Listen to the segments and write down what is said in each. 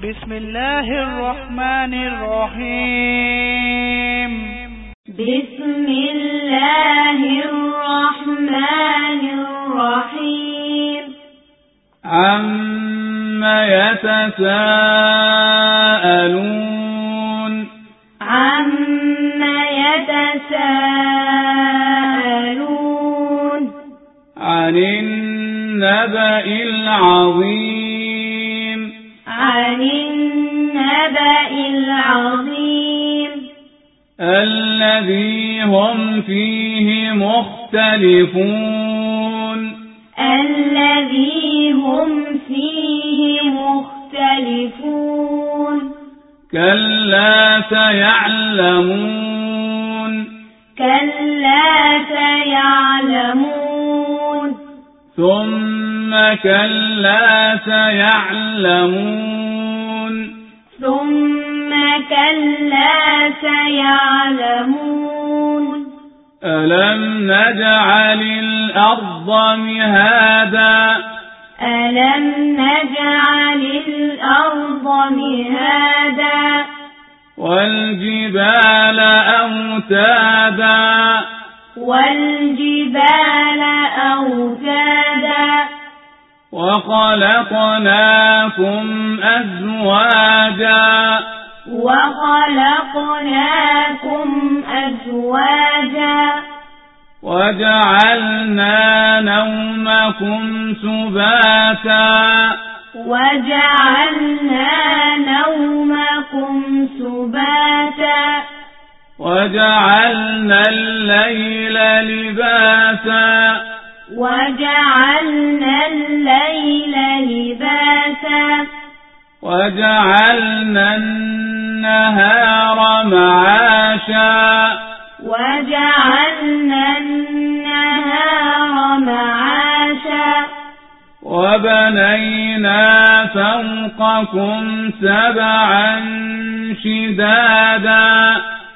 بسم الله الرحمن الرحيم. بسم الله الرحمن الرحيم. عما يتساءلون. عما يتساءلون. عن النبأ العظيم. عن النبأ العظيم الذي هم فيه مختلفون الذي هم فيه مختلفون كلا سيعلمون كلا سيعلمون ثم كلا سيعلمون. ثم كلا سيعلمون. ألم نجعل الأرض مهادا؟ ألم نجعل الأرض مهادا؟ والجبال أوتادا؟ والجبال أوتادا. وخلقناكم أزواجا. وخلقناكم أزواجا. وجعلنا نومكم سباتا. وجعلنا نومكم سباتا. وجعلنا الليل لباسا. وجعلنا الليل لباسا. وجعلنا النهار معاشا. وجعلنا النهار معاشا. وبنينا فوقكم سبعا شدادا.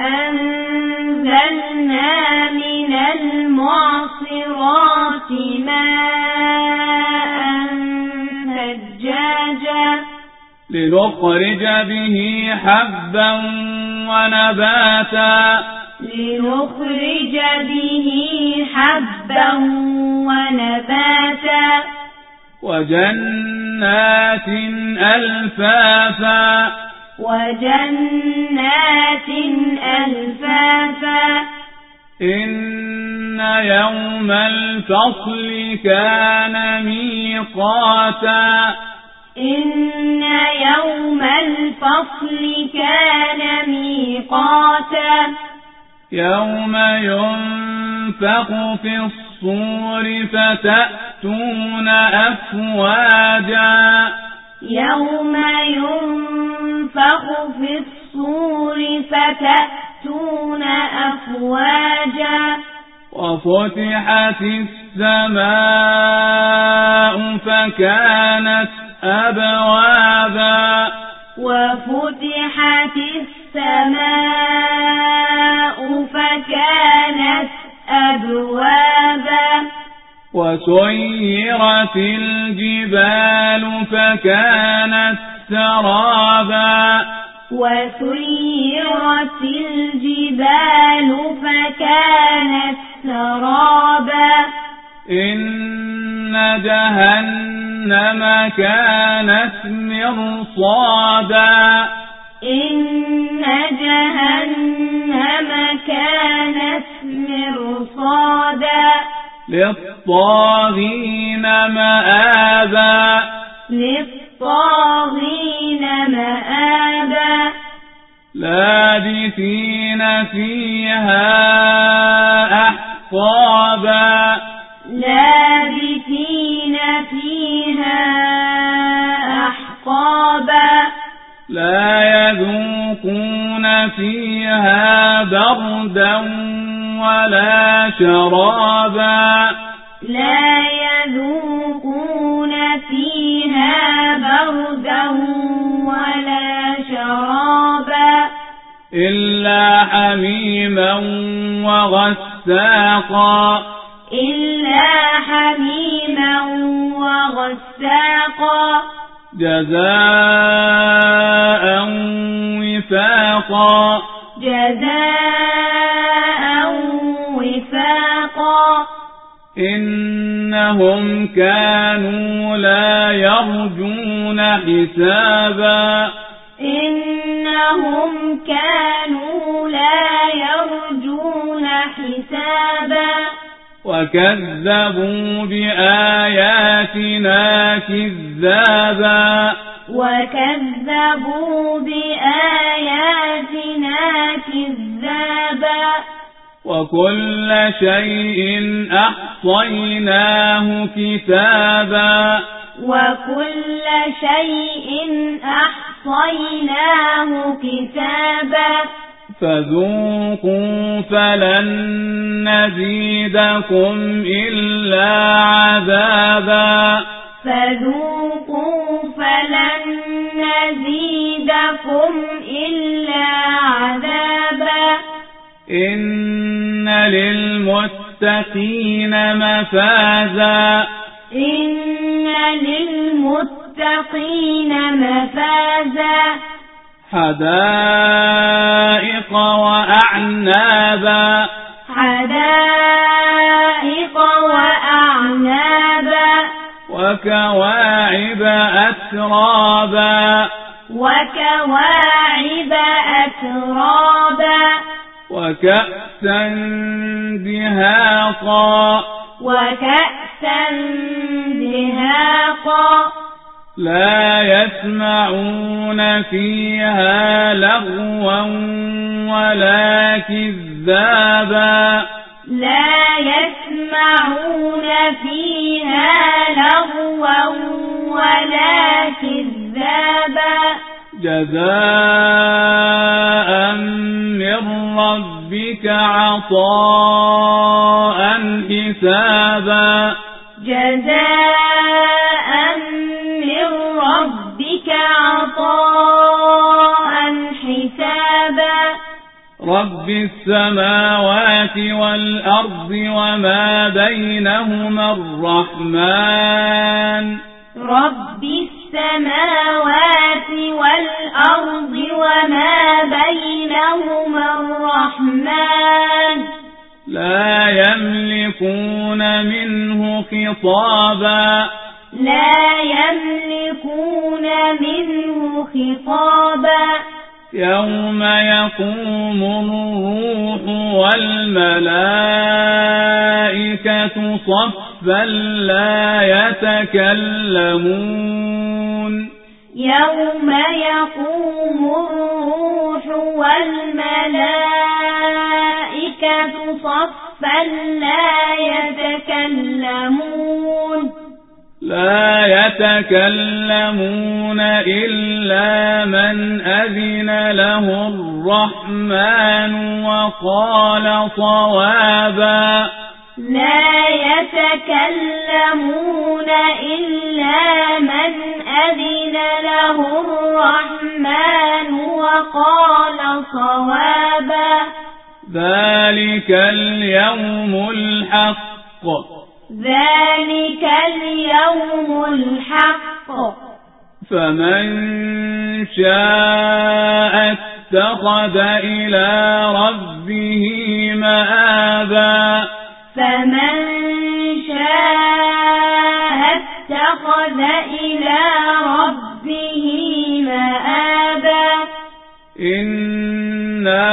وأنزلنا من المعصرات ماء ثجاجا لنخرج به حبا ونباتا. لنخرج به حبا ونباتا. وجنات ألفافا. وجنات ألفافا. إن يوم الفصل كان ميقاتا. إن يوم الفصل كان ميقاتا. يوم ينفخ في الصور فتأتون أفواجا. يوم ينفخ في الصور فتأتون أفواجا وفتحت السماء فكانت أبوابا وفتحت السماء فكانت أبوابا وسيرت الجبال فكانت سرابا. وسيرت الجبال فكانت سرابا. إن جهنم كانت مرصادا. إن جهنم كانت مرصادا. للطاغين مآبا لابثين فيها أحقابا لابثين فيها أحقابا لا يذوقون فيها بردا ولا شرابا لا يذوقون إلا حميما وغساقا. إلا حميما وغساقا. جزاء وفاقا. جزاء وفاقا. إنهم كانوا لا يرجون حسابا. إنهم كانوا لا يرجون حسابا وكذبوا بآياتنا كذابا وكذبوا بآياتنا كذابا وكل شيء أحصيناه كتابا وكل شيء أحصيناه كتابا. فذوقوا فلن نزيدكم إلا عذابا. فذوقوا فلن نزيدكم إلا عذابا. إن للمتقين مفازا. إن للمتقين مفازا. حدائق وأعنابا. حدائق وأعنابا. وكواعب أترابا. وكواعب أترابا. وكأسا دهاقا. وكأسا دهاقا. لا يسمعون فيها لغوا ولا كذابا. لا يسمعون فيها لغوا ولا كذابا. جزاء من ربك عطاء حسابا. جزاء رب السماوات والأرض وما بينهما الرحمن. رب السماوات والأرض وما بينهما الرحمن. لا يملكون منه خطابا. لا يملكون منه خطابا. يوم يقوم الروح والملائكة صفا لا يتكلمون. يوم يقوم الروح والملائكة صفا لا يتكلمون. لا يتكلمون إلا من أذن له الرحمن وقال صوابا. لا يتكلمون إلا من أذن له الرحمن وقال صوابا. ذلك اليوم الحق. ذلك اليوم الحق. فمن شاء اتخذ إلى ربه مآبا. فمن شاء اتخذ إلى ربه مآبا. إنا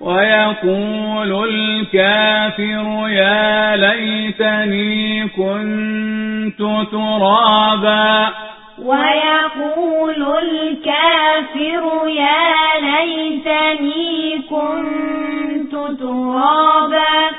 ويقول الكافر يا ليتني كنت ترابا. ويقول الكافر يا ليتني كنت ترابا.